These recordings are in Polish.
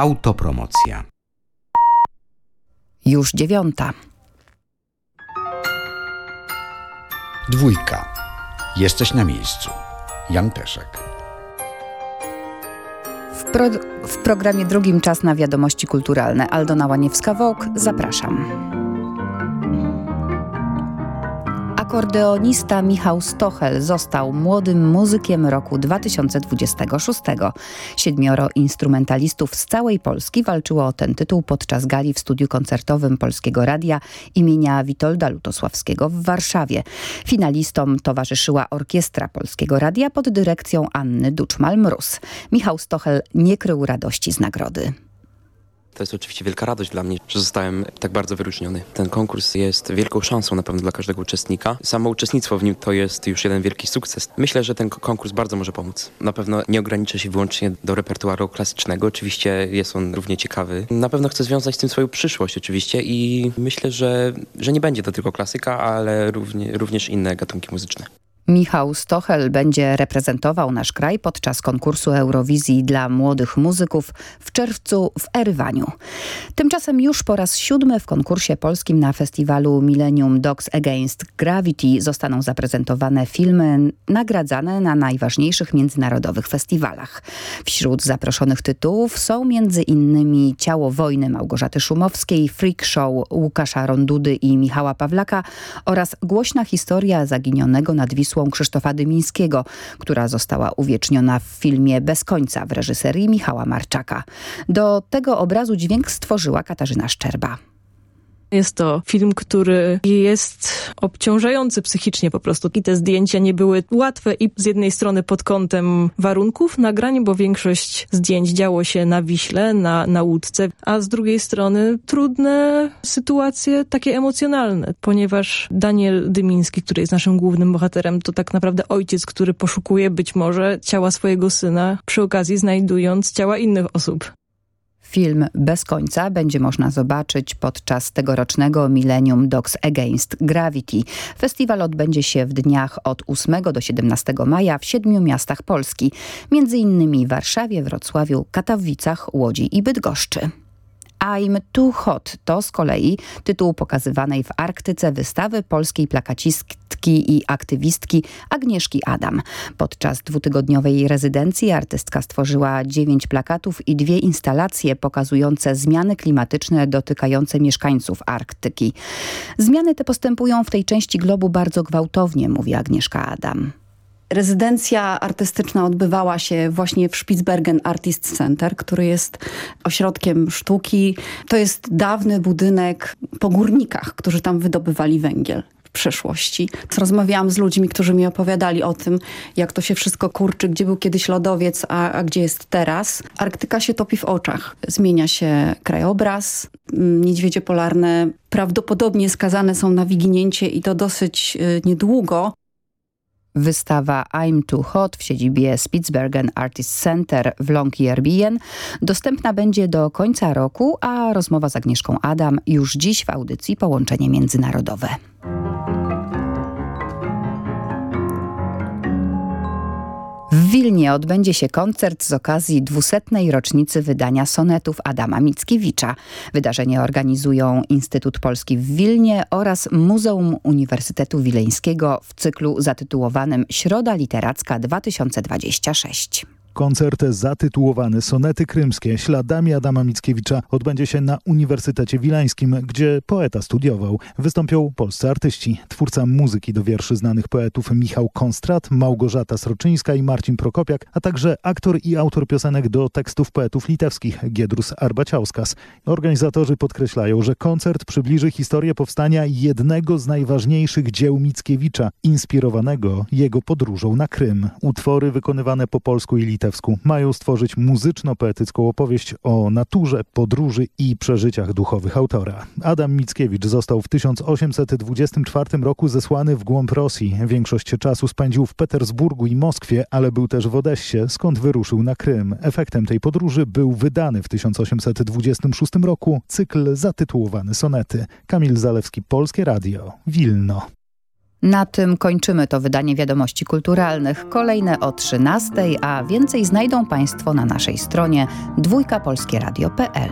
Autopromocja. Już dziewiąta. Dwójka. Jesteś na miejscu. Jan Peszek. W, pro, w programie drugim czas na wiadomości kulturalne. Aldona Łaniewska-Wołk, zapraszam. Akordeonista Michał Stochel został młodym muzykiem roku 2026. Siedmioro instrumentalistów z całej Polski walczyło o ten tytuł podczas gali w studiu koncertowym Polskiego Radia imienia Witolda Lutosławskiego w Warszawie. Finalistom towarzyszyła Orkiestra Polskiego Radia pod dyrekcją Anny Duczmal-Mróz. Michał Stochel nie krył radości z nagrody. To jest oczywiście wielka radość dla mnie, że zostałem tak bardzo wyróżniony. Ten konkurs jest wielką szansą na pewno dla każdego uczestnika. Samo uczestnictwo w nim to jest już jeden wielki sukces. Myślę, że ten konkurs bardzo może pomóc. Na pewno nie ogranicza się wyłącznie do repertuaru klasycznego. Oczywiście jest on równie ciekawy. Na pewno chcę związać z tym swoją przyszłość oczywiście i myślę, że, że nie będzie to tylko klasyka, ale równie, również inne gatunki muzyczne. Michał Stochel będzie reprezentował nasz kraj podczas konkursu Eurowizji dla młodych muzyków w czerwcu w Erywaniu. Tymczasem już po raz siódmy w konkursie polskim na festiwalu Millennium Dogs Against Gravity zostaną zaprezentowane filmy nagradzane na najważniejszych międzynarodowych festiwalach. Wśród zaproszonych tytułów są innymi Ciało wojny Małgorzaty Szumowskiej, Freak Show Łukasza Rondudy i Michała Pawlaka oraz głośna historia zaginionego nad Wisłą Krzysztofa Dymińskiego, która została uwieczniona w filmie Bez końca w reżyserii Michała Marczaka. Do tego obrazu dźwięk stworzyła Katarzyna Szczerba. Jest to film, który jest obciążający psychicznie po prostu. I te zdjęcia nie były łatwe i z jednej strony pod kątem warunków nagrań, bo większość zdjęć działo się na Wiśle, na, na łódce, a z drugiej strony trudne sytuacje takie emocjonalne, ponieważ Daniel Dymiński, który jest naszym głównym bohaterem, to tak naprawdę ojciec, który poszukuje być może ciała swojego syna, przy okazji znajdując ciała innych osób. Film Bez końca będzie można zobaczyć podczas tegorocznego Millennium Dogs Against Gravity. Festiwal odbędzie się w dniach od 8 do 17 maja w siedmiu miastach Polski, między innymi Warszawie, Wrocławiu, Katowicach, Łodzi i Bydgoszczy. I'm Too Hot to z kolei tytuł pokazywanej w Arktyce wystawy polskiej plakacistki i aktywistki Agnieszki Adam. Podczas dwutygodniowej rezydencji artystka stworzyła dziewięć plakatów i dwie instalacje pokazujące zmiany klimatyczne dotykające mieszkańców Arktyki. Zmiany te postępują w tej części globu bardzo gwałtownie, mówi Agnieszka Adam. Rezydencja artystyczna odbywała się właśnie w Spitsbergen Artist Center, który jest ośrodkiem sztuki. To jest dawny budynek po górnikach, którzy tam wydobywali węgiel w przeszłości. Rozmawiałam z ludźmi, którzy mi opowiadali o tym, jak to się wszystko kurczy, gdzie był kiedyś lodowiec, a, a gdzie jest teraz. Arktyka się topi w oczach. Zmienia się krajobraz. Niedźwiedzie polarne prawdopodobnie skazane są na wyginięcie i to dosyć y, niedługo. Wystawa I'm Too Hot w siedzibie Spitsbergen Artist Center w Longyearbyen dostępna będzie do końca roku, a rozmowa z Agnieszką Adam już dziś w audycji Połączenie Międzynarodowe. W Wilnie odbędzie się koncert z okazji dwusetnej rocznicy wydania sonetów Adama Mickiewicza. Wydarzenie organizują Instytut Polski w Wilnie oraz Muzeum Uniwersytetu Wileńskiego w cyklu zatytułowanym Środa Literacka 2026. Koncert zatytułowany Sonety Krymskie śladami Adama Mickiewicza odbędzie się na Uniwersytecie Wileńskim, gdzie poeta studiował. Wystąpią polscy artyści, twórca muzyki do wierszy znanych poetów Michał Konstrat, Małgorzata Sroczyńska i Marcin Prokopiak, a także aktor i autor piosenek do tekstów poetów litewskich Giedrus Arbaciauskas. Organizatorzy podkreślają, że koncert przybliży historię powstania jednego z najważniejszych dzieł Mickiewicza, inspirowanego jego podróżą na Krym. Utwory wykonywane po polsku i litewsku litewsku mają stworzyć muzyczno-poetycką opowieść o naturze, podróży i przeżyciach duchowych autora. Adam Mickiewicz został w 1824 roku zesłany w głąb Rosji. Większość czasu spędził w Petersburgu i Moskwie, ale był też w Odessie, skąd wyruszył na Krym. Efektem tej podróży był wydany w 1826 roku cykl zatytułowany Sonety. Kamil Zalewski, Polskie Radio, Wilno. Na tym kończymy to wydanie Wiadomości Kulturalnych. Kolejne o 13, a więcej znajdą Państwo na naszej stronie dwójkapolskieradio.pl.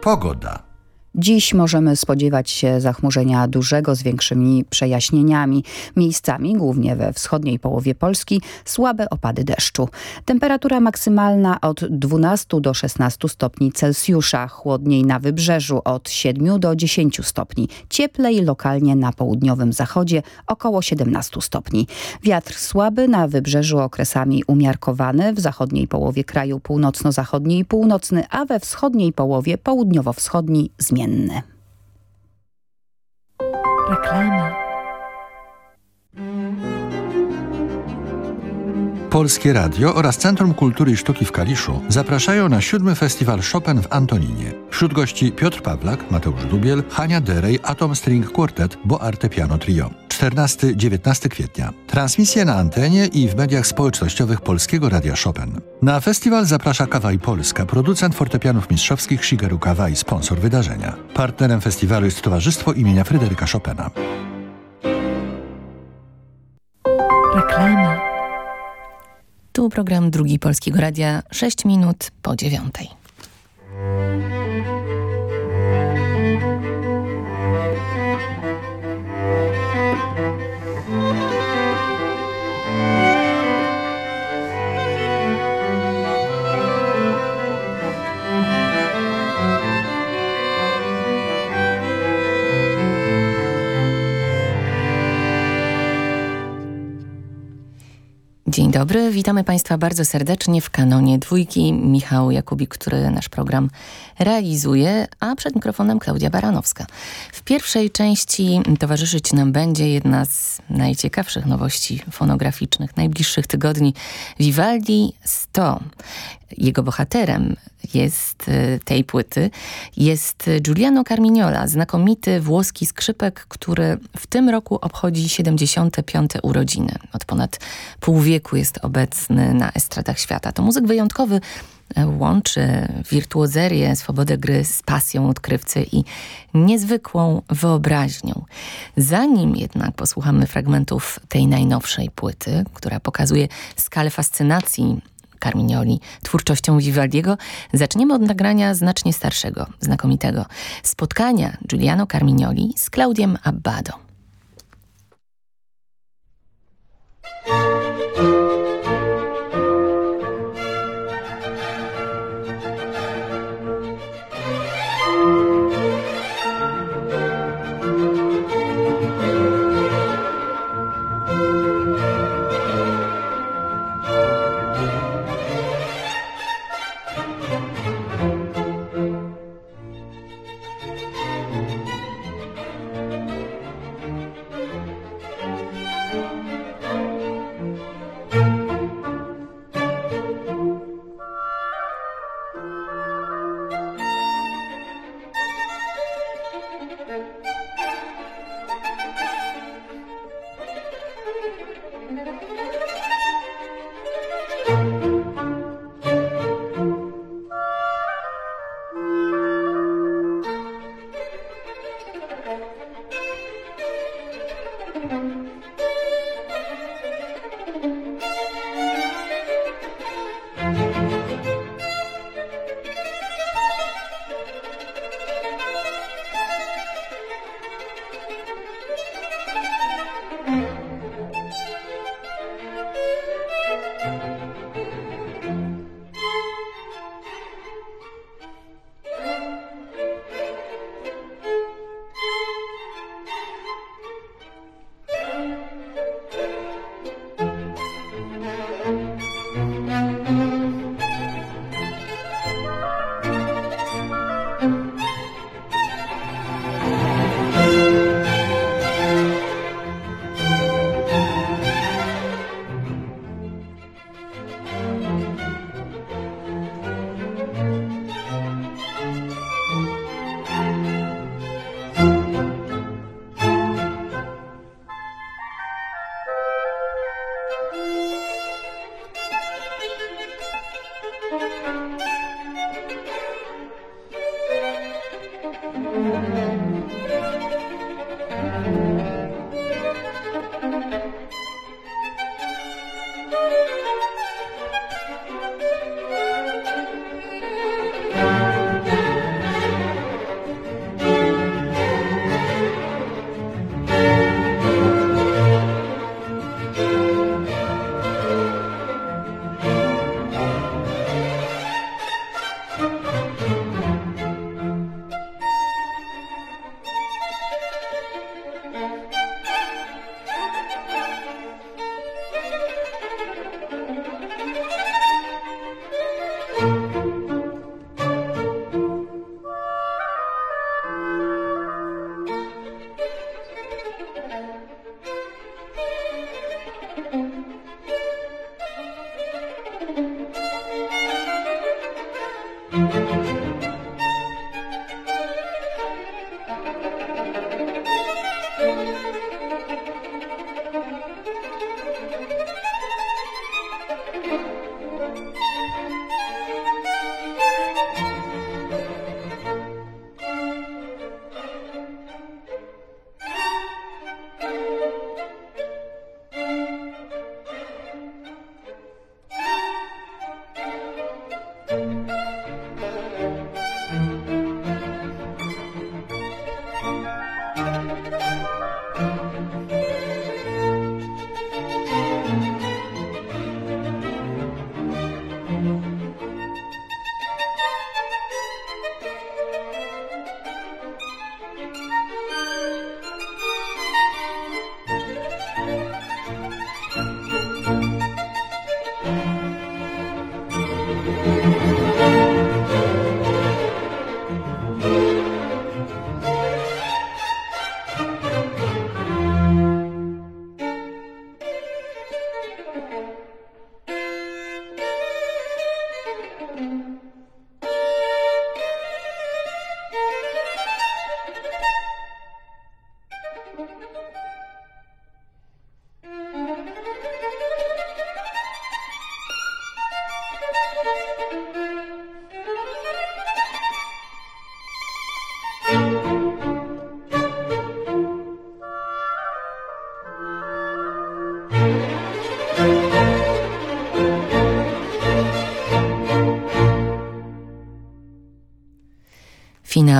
Pogoda. Dziś możemy spodziewać się zachmurzenia dużego z większymi przejaśnieniami. Miejscami, głównie we wschodniej połowie Polski, słabe opady deszczu. Temperatura maksymalna od 12 do 16 stopni Celsjusza, chłodniej na wybrzeżu od 7 do 10 stopni. Cieplej lokalnie na południowym zachodzie około 17 stopni. Wiatr słaby na wybrzeżu okresami umiarkowany, w zachodniej połowie kraju północno-zachodniej i północny, a we wschodniej połowie południowo-wschodni zmienny zmienny. Reklama. Polskie Radio oraz Centrum Kultury i Sztuki w Kaliszu zapraszają na siódmy festiwal Chopin w Antoninie. Wśród gości Piotr Pawlak, Mateusz Dubiel, Hania Derej, Atom String Quartet, Bo Arte Piano Trio. 14-19 kwietnia. Transmisje na antenie i w mediach społecznościowych Polskiego Radia Chopin. Na festiwal zaprasza Kawaj Polska, producent fortepianów mistrzowskich Shigeru Kawaj, sponsor wydarzenia. Partnerem festiwalu jest Towarzystwo imienia Fryderyka Chopina. Reklama. Tu program Drugi Polskiego Radia, 6 minut po dziewiątej. Dzień dobry, witamy Państwa bardzo serdecznie w kanonie dwójki. Michał Jakubik, który nasz program realizuje, a przed mikrofonem Klaudia Baranowska. W pierwszej części towarzyszyć nam będzie jedna z najciekawszych nowości fonograficznych najbliższych tygodni. Vivaldi 100. Jego bohaterem jest y, tej płyty jest Giuliano Carmignola, znakomity włoski skrzypek, który w tym roku obchodzi 75. urodziny. Od ponad pół wieku jest obecny na estradach świata. To muzyk wyjątkowy, e, łączy wirtuozerię, swobodę gry z pasją odkrywcy i niezwykłą wyobraźnią. Zanim jednak posłuchamy fragmentów tej najnowszej płyty, która pokazuje skalę fascynacji Carmignoli twórczością Vivaldiego, zaczniemy od nagrania znacznie starszego, znakomitego spotkania Giuliano Carmignoli z Claudiem Abbado.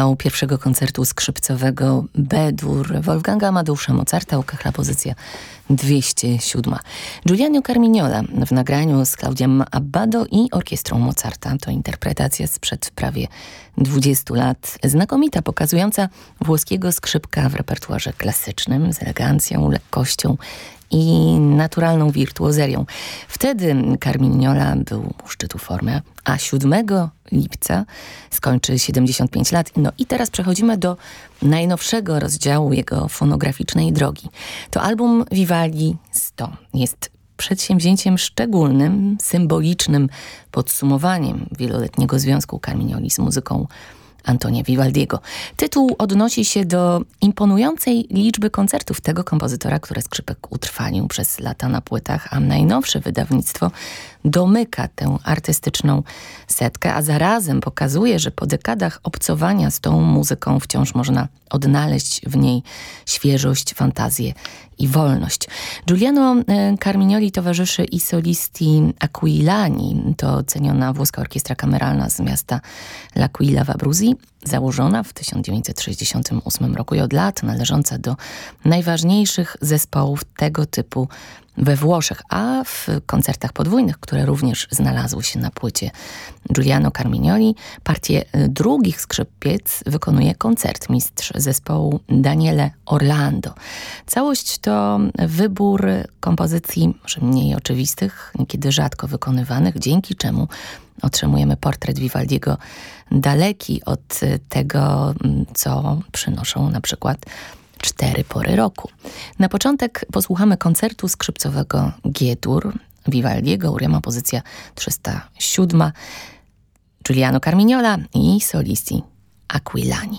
Finał pierwszego koncertu skrzypcowego B-dur Wolfganga Amadeusza Mozarta, ukachla pozycja 207. Giuliano Carmignola w nagraniu z Claudiem Abbado i orkiestrą Mozarta. To interpretacja sprzed prawie 20 lat. Znakomita, pokazująca włoskiego skrzypka w repertuarze klasycznym z elegancją, lekkością i naturalną wirtuozerią. Wtedy Carmignola był u szczytu formy, a 7 lipca skończy 75 lat. No i teraz przechodzimy do najnowszego rozdziału jego fonograficznej drogi. To album Vivaldi 100 jest przedsięwzięciem szczególnym, symbolicznym podsumowaniem wieloletniego związku Carmignoli z muzyką Antonia Vivaldiego. Tytuł odnosi się do imponującej liczby koncertów tego kompozytora, które skrzypek utrwalił przez lata na płytach, a najnowsze wydawnictwo domyka tę artystyczną setkę, a zarazem pokazuje, że po dekadach obcowania z tą muzyką wciąż można odnaleźć w niej świeżość, fantazję i wolność. Giuliano e, Carmignoli towarzyszy i solisti Aquilani, to ceniona włoska orkiestra kameralna z miasta L'Aquila w Abruzji, założona w 1968 roku i od lat należąca do najważniejszych zespołów tego typu we Włoszech, a w koncertach podwójnych, które również znalazły się na płycie Giuliano Carmignoli, partię drugich skrzypiec wykonuje koncertmistrz zespołu Daniele Orlando. Całość to wybór kompozycji może mniej oczywistych, niekiedy rzadko wykonywanych, dzięki czemu otrzymujemy portret Vivaldiego daleki od tego, co przynoszą na przykład cztery pory roku. Na początek posłuchamy koncertu skrzypcowego G-dur Vivaldiego, Urema pozycja 307, Giuliano Carmignola i solisti Aquilani.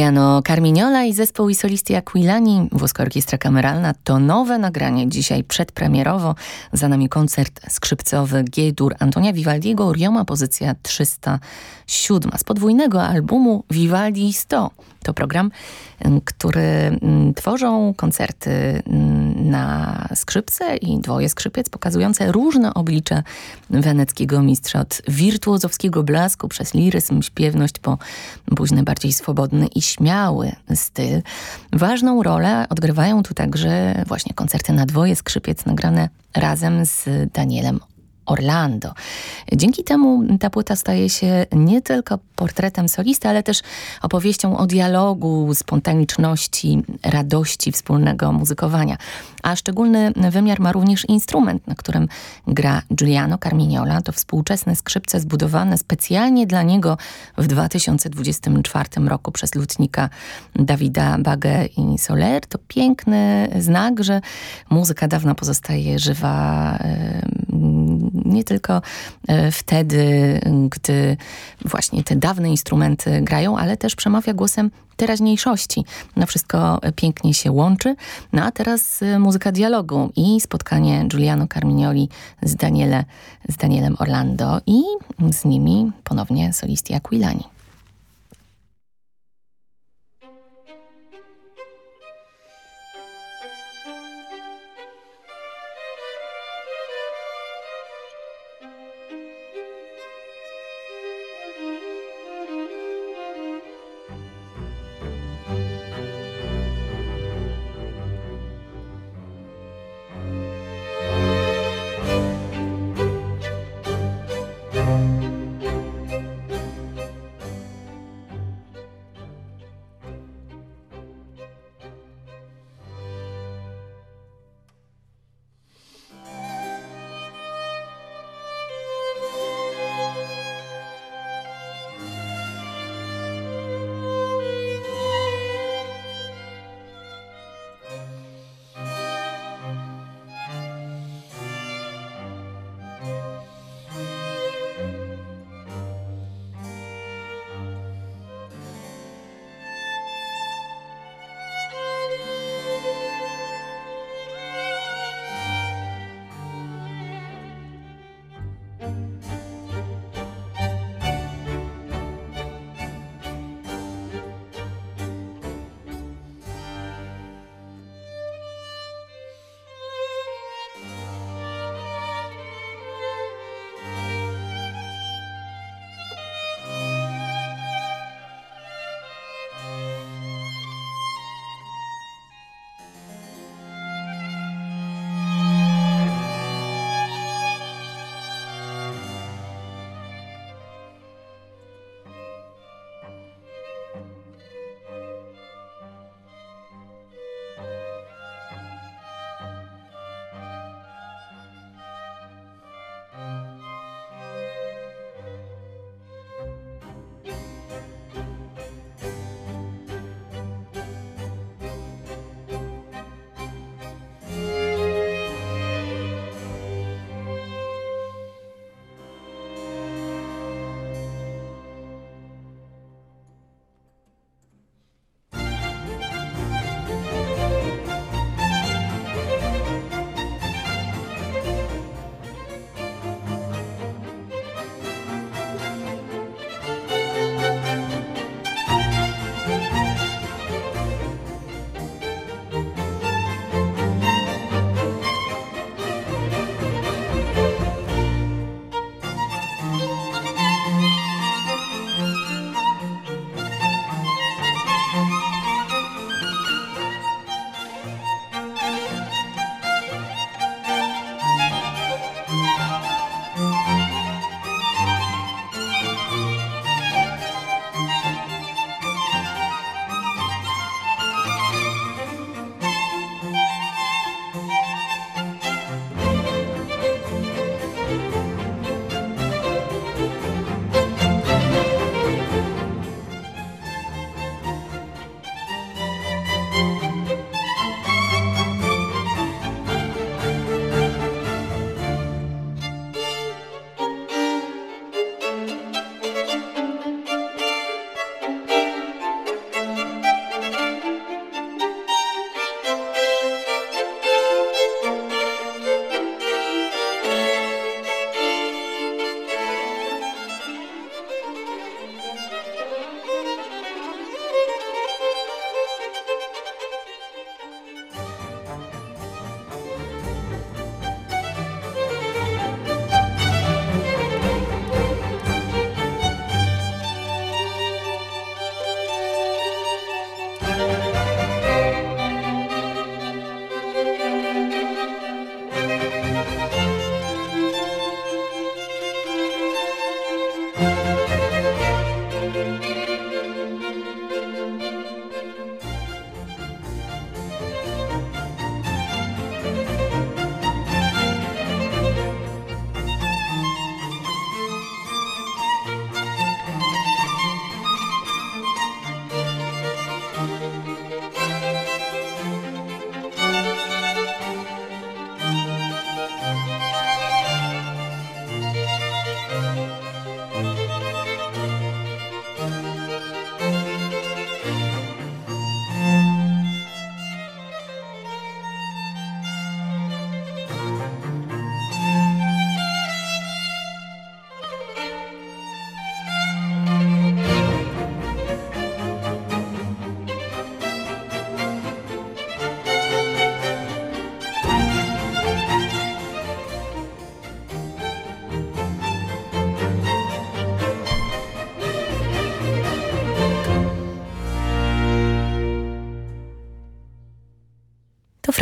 Giuliano Carmignola i zespół i solisti Aquilani, włoska orkiestra kameralna, to nowe nagranie dzisiaj przedpremierowo. Za nami koncert skrzypcowy G-dur Antonia Vivaldiego, Rioma pozycja 307 z podwójnego albumu Vivaldi 100. To program, który tworzą koncerty na skrzypce i dwoje skrzypiec pokazujące różne oblicze weneckiego mistrza. Od wirtuozowskiego blasku przez liryzm, śpiewność po późny, bardziej swobodny i śmiały styl. Ważną rolę odgrywają tu także właśnie koncerty na dwoje skrzypiec nagrane razem z Danielem Orlando. Dzięki temu ta płyta staje się nie tylko portretem solisty, ale też opowieścią o dialogu, spontaniczności, radości wspólnego muzykowania. A szczególny wymiar ma również instrument, na którym gra Giuliano Carmignola. To współczesne skrzypce zbudowane specjalnie dla niego w 2024 roku przez lutnika Dawida Bagę i Soler. To piękny znak, że muzyka dawna pozostaje żywa nie tylko e, wtedy, gdy właśnie te dawne instrumenty grają, ale też przemawia głosem teraźniejszości. No wszystko pięknie się łączy. No a teraz e, muzyka dialogu i spotkanie Giuliano Carmignoli z, Daniele, z Danielem Orlando i z nimi ponownie solisti Aquilani.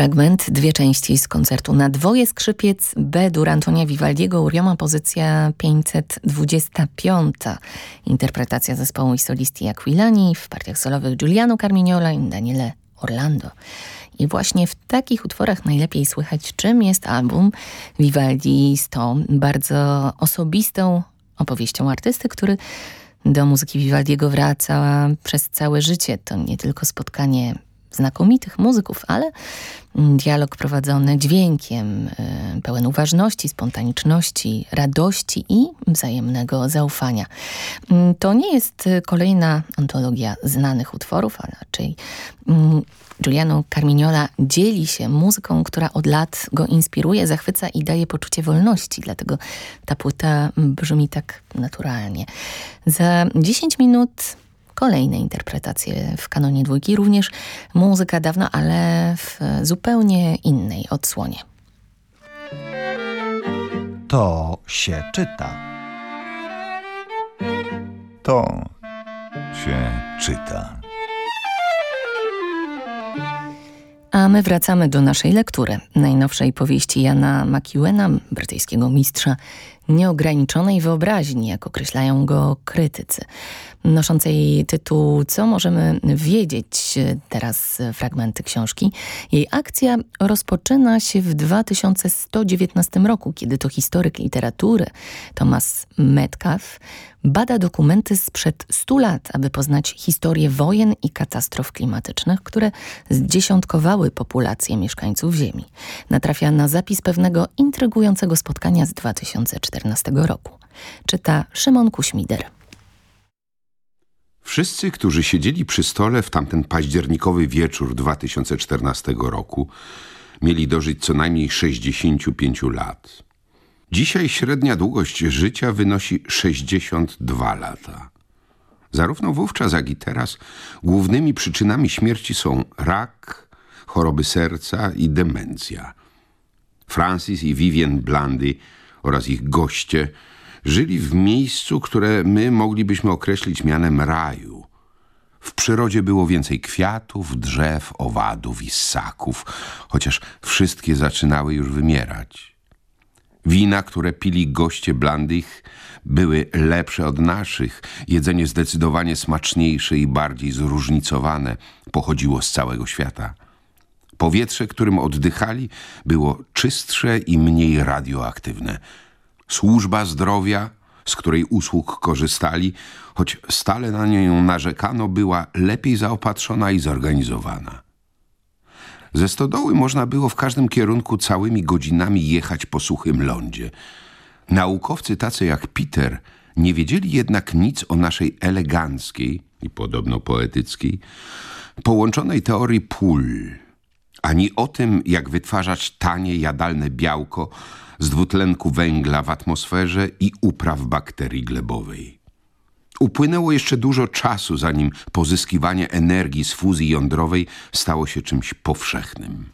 Fragment, dwie części z koncertu na dwoje skrzypiec B-dur Antonia Vivaldiego Urioma, pozycja 525. Interpretacja zespołu i solisti Aquilani, w partiach solowych Giuliano Carmignola i Daniele Orlando. I właśnie w takich utworach najlepiej słychać, czym jest album Vivaldi z tą bardzo osobistą opowieścią artysty, który do muzyki Vivaldiego wraca przez całe życie. To nie tylko spotkanie znakomitych muzyków, ale dialog prowadzony dźwiękiem, y, pełen uważności, spontaniczności, radości i wzajemnego zaufania. Mm, to nie jest kolejna antologia znanych utworów, a raczej mm, Giuliano Carmignola dzieli się muzyką, która od lat go inspiruje, zachwyca i daje poczucie wolności, dlatego ta płyta brzmi tak naturalnie. Za 10 minut kolejne interpretacje w kanonie dwójki, również muzyka dawna, ale w zupełnie innej odsłonie. To się czyta. To się czyta. A my wracamy do naszej lektury, najnowszej powieści Jana McEwena, brytyjskiego mistrza nieograniczonej wyobraźni, jak określają go krytycy noszącej tytuł Co możemy wiedzieć? Teraz fragmenty książki. Jej akcja rozpoczyna się w 2119 roku, kiedy to historyk literatury Thomas Metcalf bada dokumenty sprzed 100 lat, aby poznać historię wojen i katastrof klimatycznych, które zdziesiątkowały populację mieszkańców Ziemi. Natrafia na zapis pewnego intrygującego spotkania z 2014 roku. Czyta Szymon Kuśmider. Wszyscy, którzy siedzieli przy stole w tamten październikowy wieczór 2014 roku, mieli dożyć co najmniej 65 lat. Dzisiaj średnia długość życia wynosi 62 lata. Zarówno wówczas, jak i teraz głównymi przyczynami śmierci są rak, choroby serca i demencja. Francis i Vivien Blandy oraz ich goście żyli w miejscu, które my moglibyśmy określić mianem raju. W przyrodzie było więcej kwiatów, drzew, owadów i ssaków, chociaż wszystkie zaczynały już wymierać. Wina, które pili goście blandych, były lepsze od naszych. Jedzenie zdecydowanie smaczniejsze i bardziej zróżnicowane pochodziło z całego świata. Powietrze, którym oddychali, było czystsze i mniej radioaktywne – Służba zdrowia, z której usług korzystali, choć stale na nią narzekano, była lepiej zaopatrzona i zorganizowana. Ze stodoły można było w każdym kierunku całymi godzinami jechać po suchym lądzie. Naukowcy tacy jak Peter nie wiedzieli jednak nic o naszej eleganckiej i podobno poetyckiej połączonej teorii pól, ani o tym, jak wytwarzać tanie, jadalne białko, z dwutlenku węgla w atmosferze i upraw bakterii glebowej. Upłynęło jeszcze dużo czasu, zanim pozyskiwanie energii z fuzji jądrowej stało się czymś powszechnym.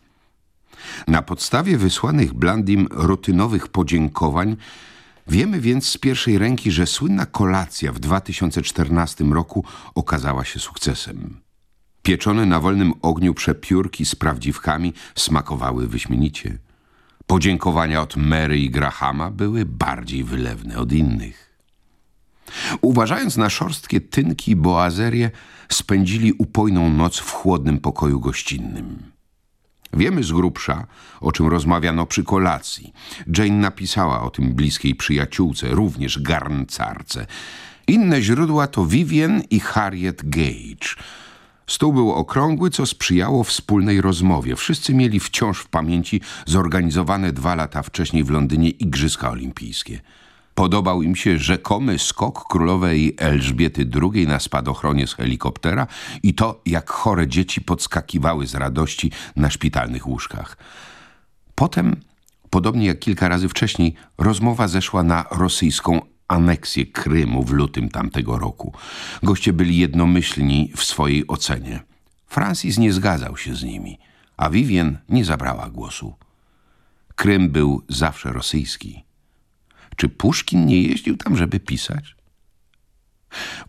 Na podstawie wysłanych Blandim rutynowych podziękowań wiemy więc z pierwszej ręki, że słynna kolacja w 2014 roku okazała się sukcesem. Pieczone na wolnym ogniu przepiórki z prawdziwkami smakowały wyśmienicie. Podziękowania od Mary i Grahama były bardziej wylewne od innych. Uważając na szorstkie tynki i boazerie, spędzili upojną noc w chłodnym pokoju gościnnym. Wiemy z grubsza, o czym rozmawiano przy kolacji. Jane napisała o tym bliskiej przyjaciółce, również garncarce. Inne źródła to Vivian i Harriet Gage – Stół był okrągły, co sprzyjało wspólnej rozmowie. Wszyscy mieli wciąż w pamięci zorganizowane dwa lata wcześniej w Londynie Igrzyska Olimpijskie. Podobał im się rzekomy skok królowej Elżbiety II na spadochronie z helikoptera i to, jak chore dzieci podskakiwały z radości na szpitalnych łóżkach. Potem, podobnie jak kilka razy wcześniej, rozmowa zeszła na rosyjską aneksję Krymu w lutym tamtego roku. Goście byli jednomyślni w swojej ocenie. Francis nie zgadzał się z nimi, a Vivien nie zabrała głosu. Krym był zawsze rosyjski. Czy Puszkin nie jeździł tam, żeby pisać?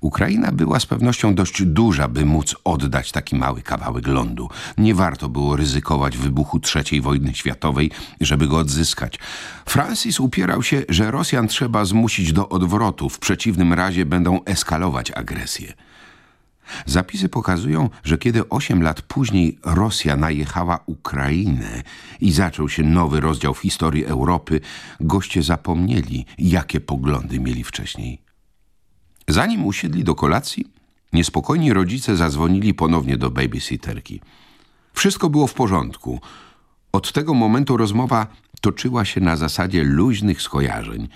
Ukraina była z pewnością dość duża, by móc oddać taki mały kawałek lądu. Nie warto było ryzykować wybuchu III wojny światowej, żeby go odzyskać. Francis upierał się, że Rosjan trzeba zmusić do odwrotu, w przeciwnym razie będą eskalować agresję. Zapisy pokazują, że kiedy osiem lat później Rosja najechała Ukrainę i zaczął się nowy rozdział w historii Europy, goście zapomnieli, jakie poglądy mieli wcześniej. Zanim usiedli do kolacji, niespokojni rodzice zadzwonili ponownie do babysitterki. Wszystko było w porządku. Od tego momentu rozmowa toczyła się na zasadzie luźnych skojarzeń.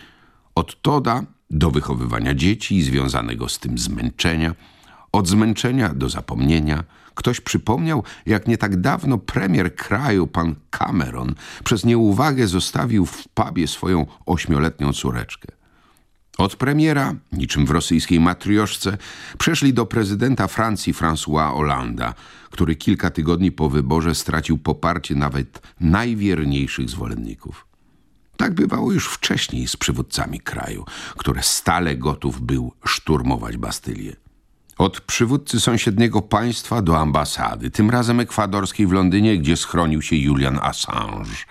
Od Toda do wychowywania dzieci i związanego z tym zmęczenia – od zmęczenia do zapomnienia ktoś przypomniał, jak nie tak dawno premier kraju, pan Cameron, przez nieuwagę zostawił w pubie swoją ośmioletnią córeczkę. Od premiera, niczym w rosyjskiej matrioszce, przeszli do prezydenta Francji François Hollanda, który kilka tygodni po wyborze stracił poparcie nawet najwierniejszych zwolenników. Tak bywało już wcześniej z przywódcami kraju, które stale gotów był szturmować Bastylię. Od przywódcy sąsiedniego państwa do ambasady, tym razem ekwadorskiej w Londynie, gdzie schronił się Julian Assange,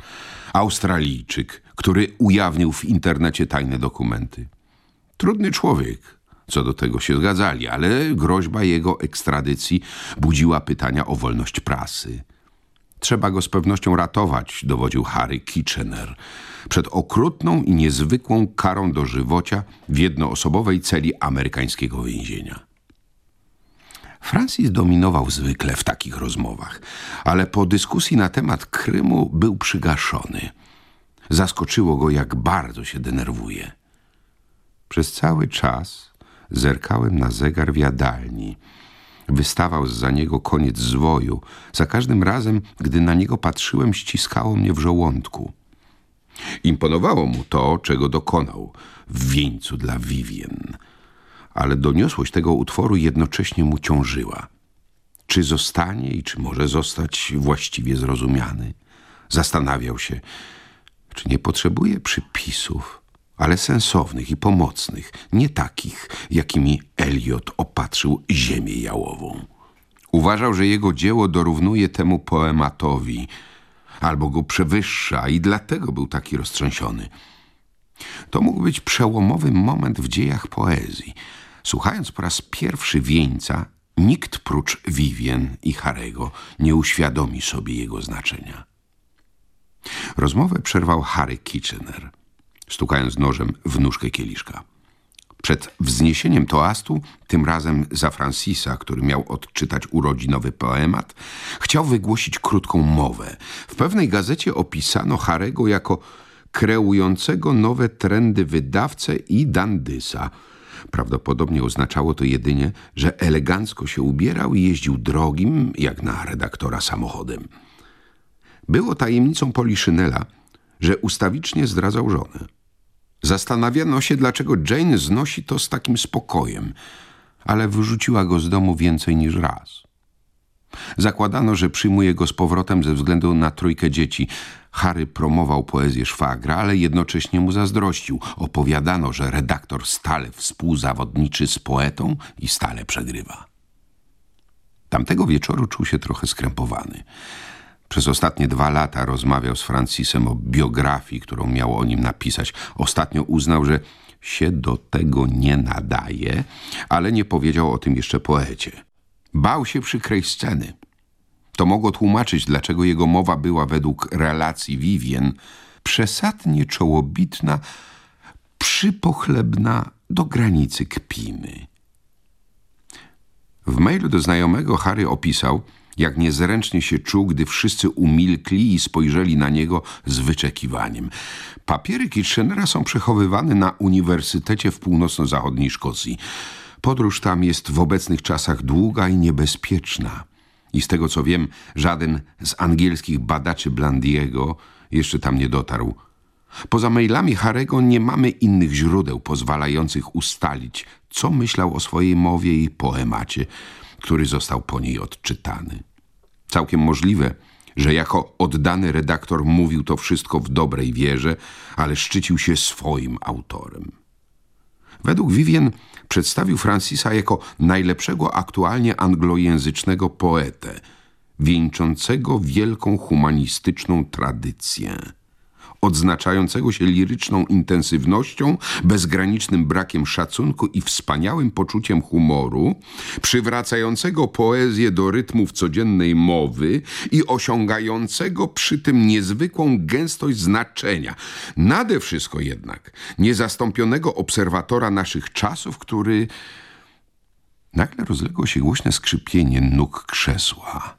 Australijczyk, który ujawnił w internecie tajne dokumenty. Trudny człowiek, co do tego się zgadzali, ale groźba jego ekstradycji budziła pytania o wolność prasy. Trzeba go z pewnością ratować, dowodził Harry Kitchener, przed okrutną i niezwykłą karą dożywocia w jednoosobowej celi amerykańskiego więzienia. Francis dominował zwykle w takich rozmowach, ale po dyskusji na temat Krymu był przygaszony. Zaskoczyło go, jak bardzo się denerwuje. Przez cały czas zerkałem na zegar w jadalni. Wystawał za niego koniec zwoju. Za każdym razem, gdy na niego patrzyłem, ściskało mnie w żołądku. Imponowało mu to, czego dokonał w wieńcu dla Vivien – ale doniosłość tego utworu jednocześnie mu ciążyła. Czy zostanie i czy może zostać właściwie zrozumiany? Zastanawiał się, czy nie potrzebuje przypisów, ale sensownych i pomocnych, nie takich, jakimi Eliot opatrzył ziemię jałową. Uważał, że jego dzieło dorównuje temu poematowi, albo go przewyższa i dlatego był taki roztrzęsiony. To mógł być przełomowy moment w dziejach poezji – Słuchając po raz pierwszy wieńca, nikt prócz Vivien i Harego nie uświadomi sobie jego znaczenia. Rozmowę przerwał Harry Kitchener, stukając nożem w nóżkę kieliszka. Przed wzniesieniem toastu, tym razem za Francisa, który miał odczytać urodzinowy poemat, chciał wygłosić krótką mowę. W pewnej gazecie opisano Harego jako kreującego nowe trendy wydawcę i dandysa – Prawdopodobnie oznaczało to jedynie, że elegancko się ubierał i jeździł drogim, jak na redaktora samochodem. Było tajemnicą Poliszynela, że ustawicznie zdradzał żonę. Zastanawiano się, dlaczego Jane znosi to z takim spokojem, ale wyrzuciła go z domu więcej niż raz. Zakładano, że przyjmuje go z powrotem ze względu na trójkę dzieci. Harry promował poezję szwagra, ale jednocześnie mu zazdrościł. Opowiadano, że redaktor stale współzawodniczy z poetą i stale przegrywa. Tamtego wieczoru czuł się trochę skrępowany. Przez ostatnie dwa lata rozmawiał z Francisem o biografii, którą miało o nim napisać. Ostatnio uznał, że się do tego nie nadaje, ale nie powiedział o tym jeszcze poecie. Bał się przykrej sceny. To mogło tłumaczyć, dlaczego jego mowa była według relacji Vivien przesadnie czołobitna, przypochlebna do granicy kpimy. W mailu do znajomego Harry opisał, jak niezręcznie się czuł, gdy wszyscy umilkli i spojrzeli na niego z wyczekiwaniem. Papiery Kitchenera są przechowywane na Uniwersytecie w północno-zachodniej Szkocji. Podróż tam jest w obecnych czasach długa i niebezpieczna. I z tego co wiem, żaden z angielskich badaczy Blandiego jeszcze tam nie dotarł. Poza mailami Harego nie mamy innych źródeł pozwalających ustalić, co myślał o swojej mowie i poemacie, który został po niej odczytany. Całkiem możliwe, że jako oddany redaktor mówił to wszystko w dobrej wierze, ale szczycił się swoim autorem. Według Vivien przedstawił Francisa jako najlepszego aktualnie anglojęzycznego poetę, wieńczącego wielką humanistyczną tradycję odznaczającego się liryczną intensywnością, bezgranicznym brakiem szacunku i wspaniałym poczuciem humoru, przywracającego poezję do rytmów codziennej mowy i osiągającego przy tym niezwykłą gęstość znaczenia. Nade wszystko jednak niezastąpionego obserwatora naszych czasów, który nagle rozległo się głośne skrzypienie nóg krzesła.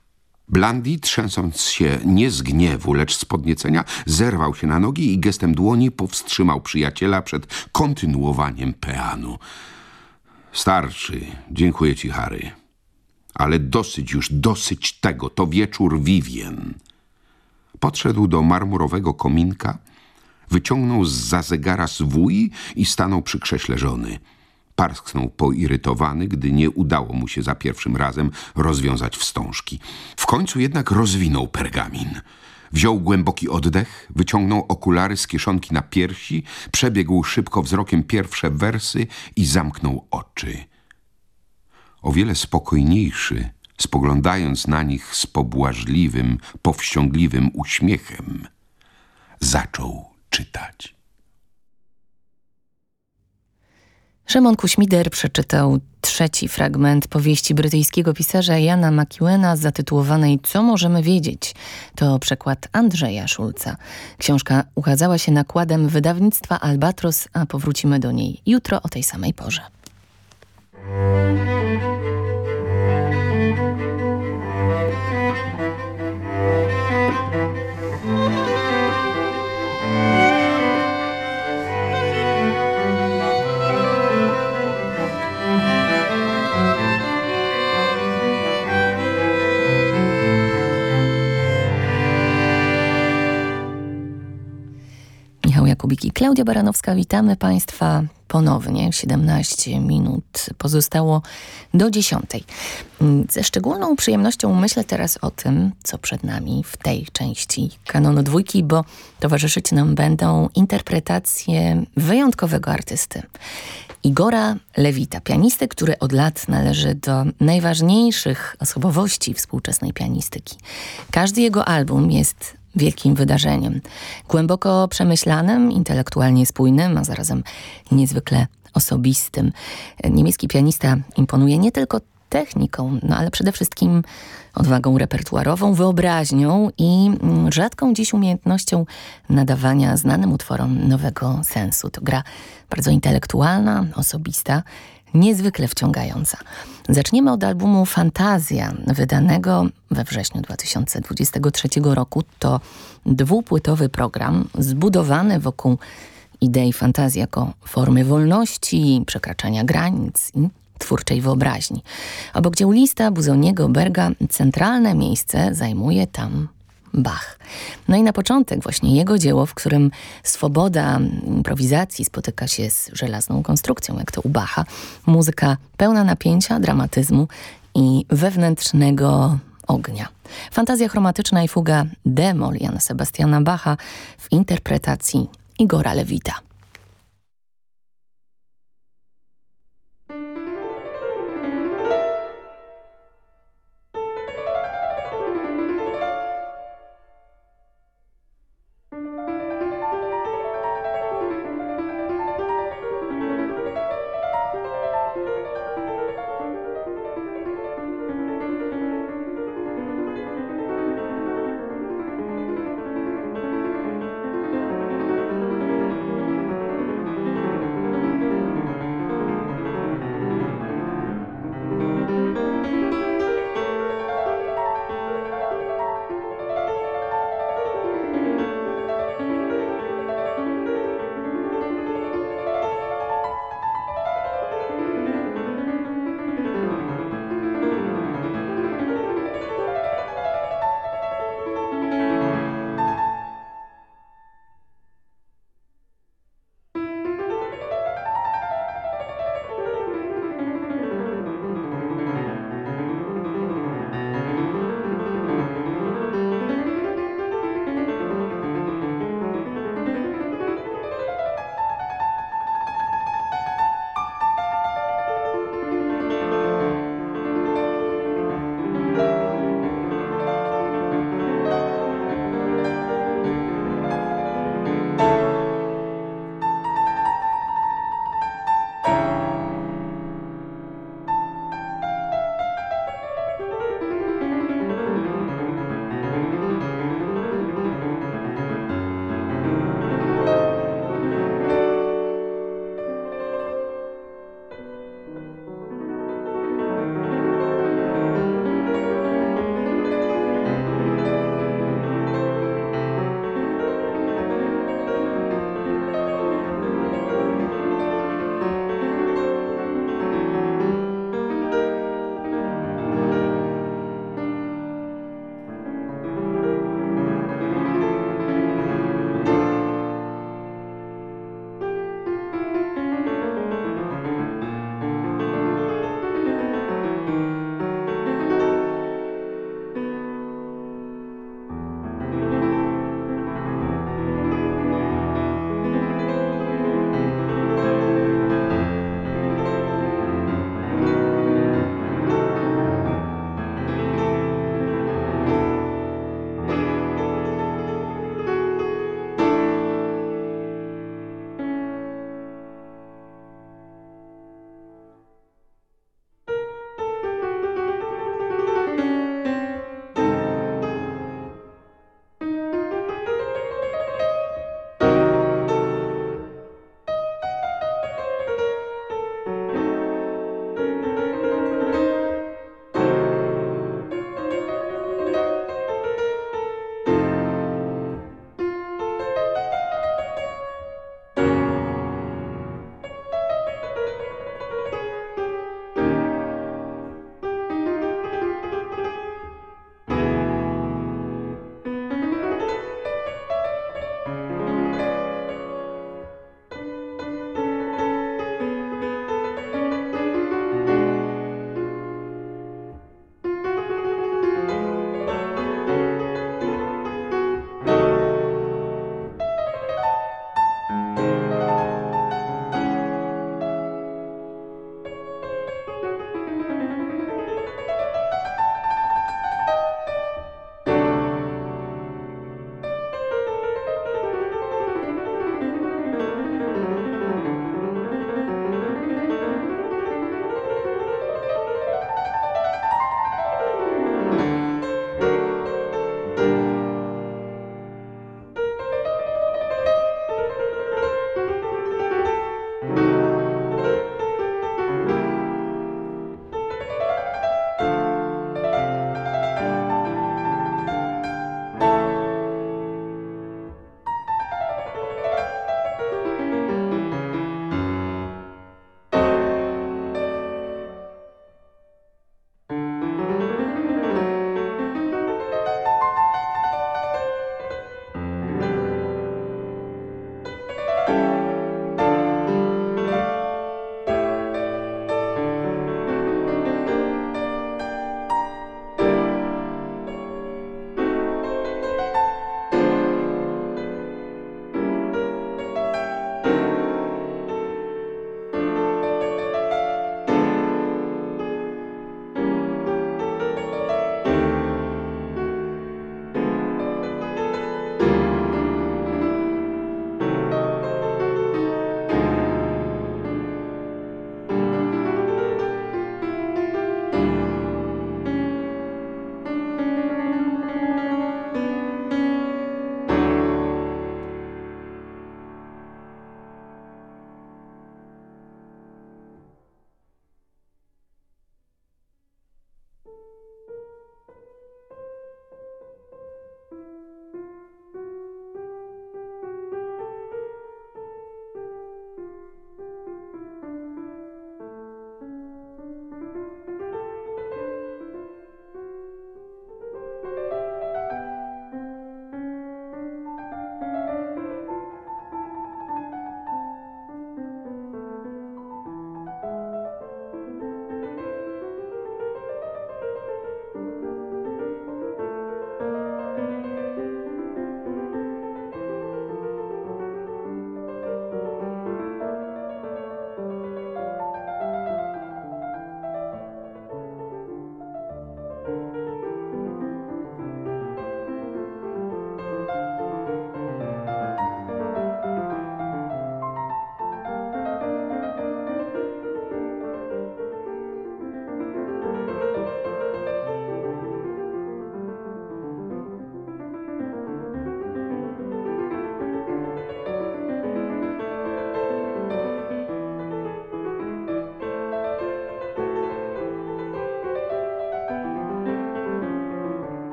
Blandi, trzęsąc się nie z gniewu, lecz z podniecenia, zerwał się na nogi i gestem dłoni powstrzymał przyjaciela przed kontynuowaniem peanu. Starczy, dziękuję ci, Harry. Ale dosyć już, dosyć tego, to wieczór Vivien. Podszedł do marmurowego kominka, wyciągnął z za zegara swój i stanął przy krześle żony. Parsknął poirytowany, gdy nie udało mu się za pierwszym razem rozwiązać wstążki. W końcu jednak rozwinął pergamin. Wziął głęboki oddech, wyciągnął okulary z kieszonki na piersi, przebiegł szybko wzrokiem pierwsze wersy i zamknął oczy. O wiele spokojniejszy, spoglądając na nich z pobłażliwym, powściągliwym uśmiechem, zaczął czytać. Szymon Kuśmider przeczytał trzeci fragment powieści brytyjskiego pisarza Jana McEwena zatytułowanej Co możemy wiedzieć? To przekład Andrzeja Szulca. Książka ukazała się nakładem wydawnictwa Albatros, a powrócimy do niej jutro o tej samej porze. Jakubik i Klaudia Baranowska. Witamy Państwa ponownie. 17 minut pozostało do 10. Ze szczególną przyjemnością myślę teraz o tym, co przed nami w tej części kanonu dwójki, bo towarzyszyć nam będą interpretacje wyjątkowego artysty. Igora Lewita, pianisty, który od lat należy do najważniejszych osobowości współczesnej pianistyki. Każdy jego album jest wielkim wydarzeniem. Głęboko przemyślanym, intelektualnie spójnym, a zarazem niezwykle osobistym. Niemiecki pianista imponuje nie tylko techniką, no ale przede wszystkim odwagą repertuarową, wyobraźnią i mm, rzadką dziś umiejętnością nadawania znanym utworom nowego sensu. To gra bardzo intelektualna, osobista, niezwykle wciągająca. Zaczniemy od albumu Fantazja, wydanego we wrześniu 2023 roku. To dwupłytowy program zbudowany wokół idei fantazji jako formy wolności, przekraczania granic i twórczej wyobraźni. Obok dzieł lista Buzoniego Berga centralne miejsce zajmuje tam Bach. No i na początek właśnie jego dzieło, w którym swoboda improwizacji spotyka się z żelazną konstrukcją, jak to u Bacha. Muzyka pełna napięcia, dramatyzmu i wewnętrznego ognia. Fantazja chromatyczna i fuga D-moll Jana Sebastiana Bacha w interpretacji Igora Lewita.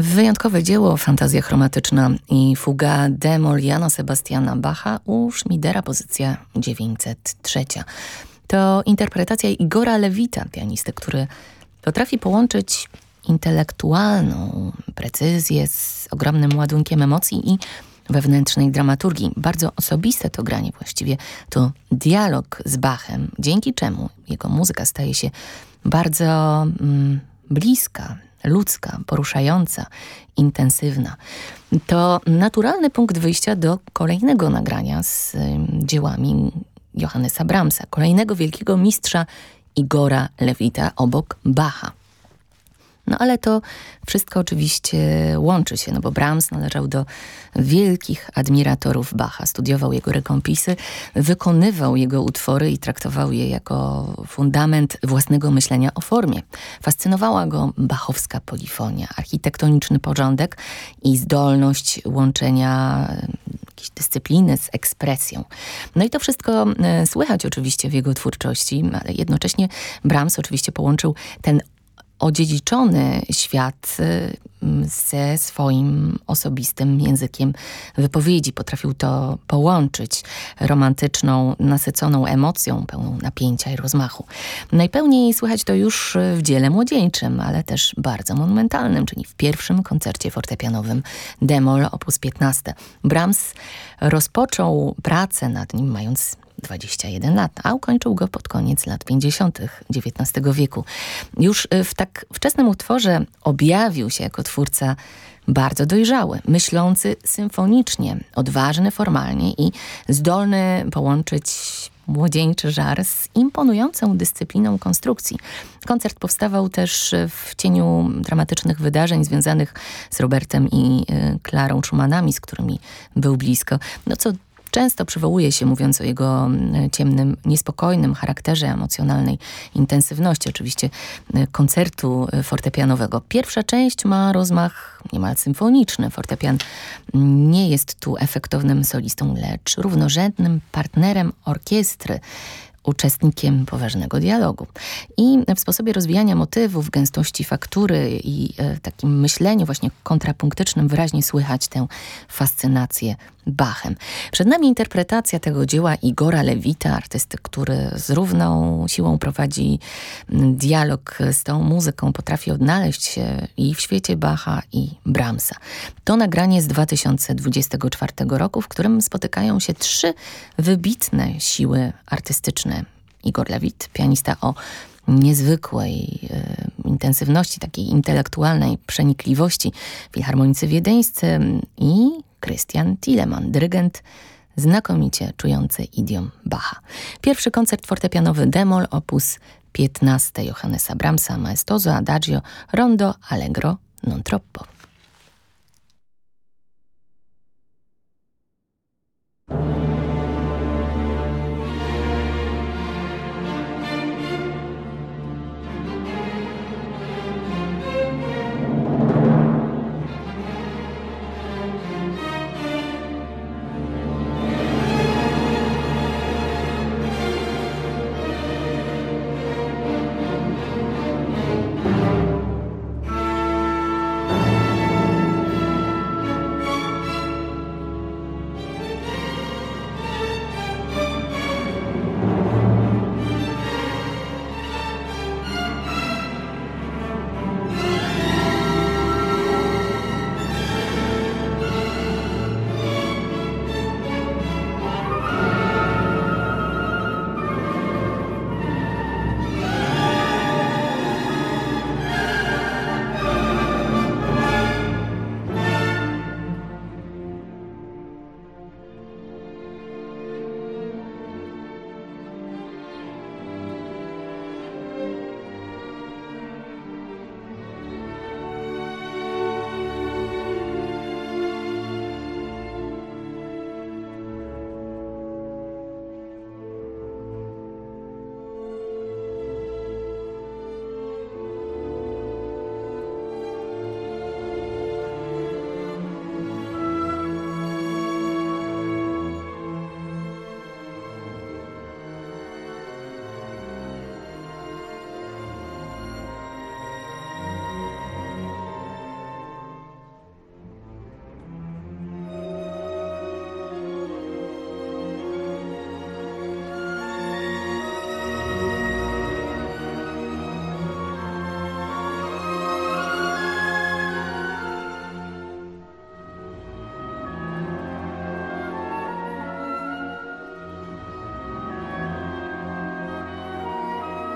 Wyjątkowe dzieło, fantazja chromatyczna i fuga Demol Jana Sebastiana Bacha u Schmidera, pozycja 903. To interpretacja Igora Lewita, pianisty, który potrafi połączyć intelektualną precyzję z ogromnym ładunkiem emocji i wewnętrznej dramaturgii. Bardzo osobiste to granie właściwie, to dialog z Bachem, dzięki czemu jego muzyka staje się bardzo mm, bliska, ludzka, poruszająca, intensywna. To naturalny punkt wyjścia do kolejnego nagrania z dziełami Johannesa Brahmsa, kolejnego wielkiego mistrza Igora Lewita obok Bacha. No ale to wszystko oczywiście łączy się, no bo Brahms należał do wielkich admiratorów Bacha, studiował jego rekompisy, wykonywał jego utwory i traktował je jako fundament własnego myślenia o formie. Fascynowała go bachowska polifonia, architektoniczny porządek i zdolność łączenia jakiejś dyscypliny z ekspresją. No i to wszystko e, słychać oczywiście w jego twórczości, ale jednocześnie Brahms oczywiście połączył ten odziedziczony świat y, ze swoim osobistym językiem wypowiedzi. Potrafił to połączyć romantyczną, nasyconą emocją, pełną napięcia i rozmachu. Najpełniej słychać to już w dziele młodzieńczym, ale też bardzo monumentalnym, czyli w pierwszym koncercie fortepianowym Demol op. 15. Brahms rozpoczął pracę nad nim mając 21 lat, a ukończył go pod koniec lat 50. XIX wieku. Już y, w tak wczesnym utworze objawił się jako twórca bardzo dojrzały, myślący symfonicznie, odważny formalnie i zdolny połączyć młodzieńczy żar z imponującą dyscypliną konstrukcji. Koncert powstawał też w cieniu dramatycznych wydarzeń związanych z Robertem i Klarą y, Schumannami, z którymi był blisko, no co często przywołuje się, mówiąc o jego mm, ciemnym, niespokojnym charakterze emocjonalnej intensywności, oczywiście y, koncertu y, fortepianowego. Pierwsza część ma rozmach niemal symfoniczny. Fortepian nie jest tu efektownym solistą, lecz równorzędnym partnerem orkiestry uczestnikiem poważnego dialogu. I w sposobie rozwijania motywów, gęstości faktury i e, takim myśleniu właśnie kontrapunktycznym wyraźnie słychać tę fascynację Bachem. Przed nami interpretacja tego dzieła Igora Lewita, artysty, który z równą siłą prowadzi dialog z tą muzyką, potrafi odnaleźć się i w świecie Bacha i Brahmsa. To nagranie z 2024 roku, w którym spotykają się trzy wybitne siły artystyczne. Igor Lewit, pianista o niezwykłej y, intensywności, takiej intelektualnej przenikliwości, filharmonicy wiedeńscy i Krystian Tilleman, dyrygent znakomicie czujący idiom Bacha. Pierwszy koncert fortepianowy Demol op. 15 Johannesa Brahmsa, Maestoso, Adagio, Rondo, Allegro, non troppo. thank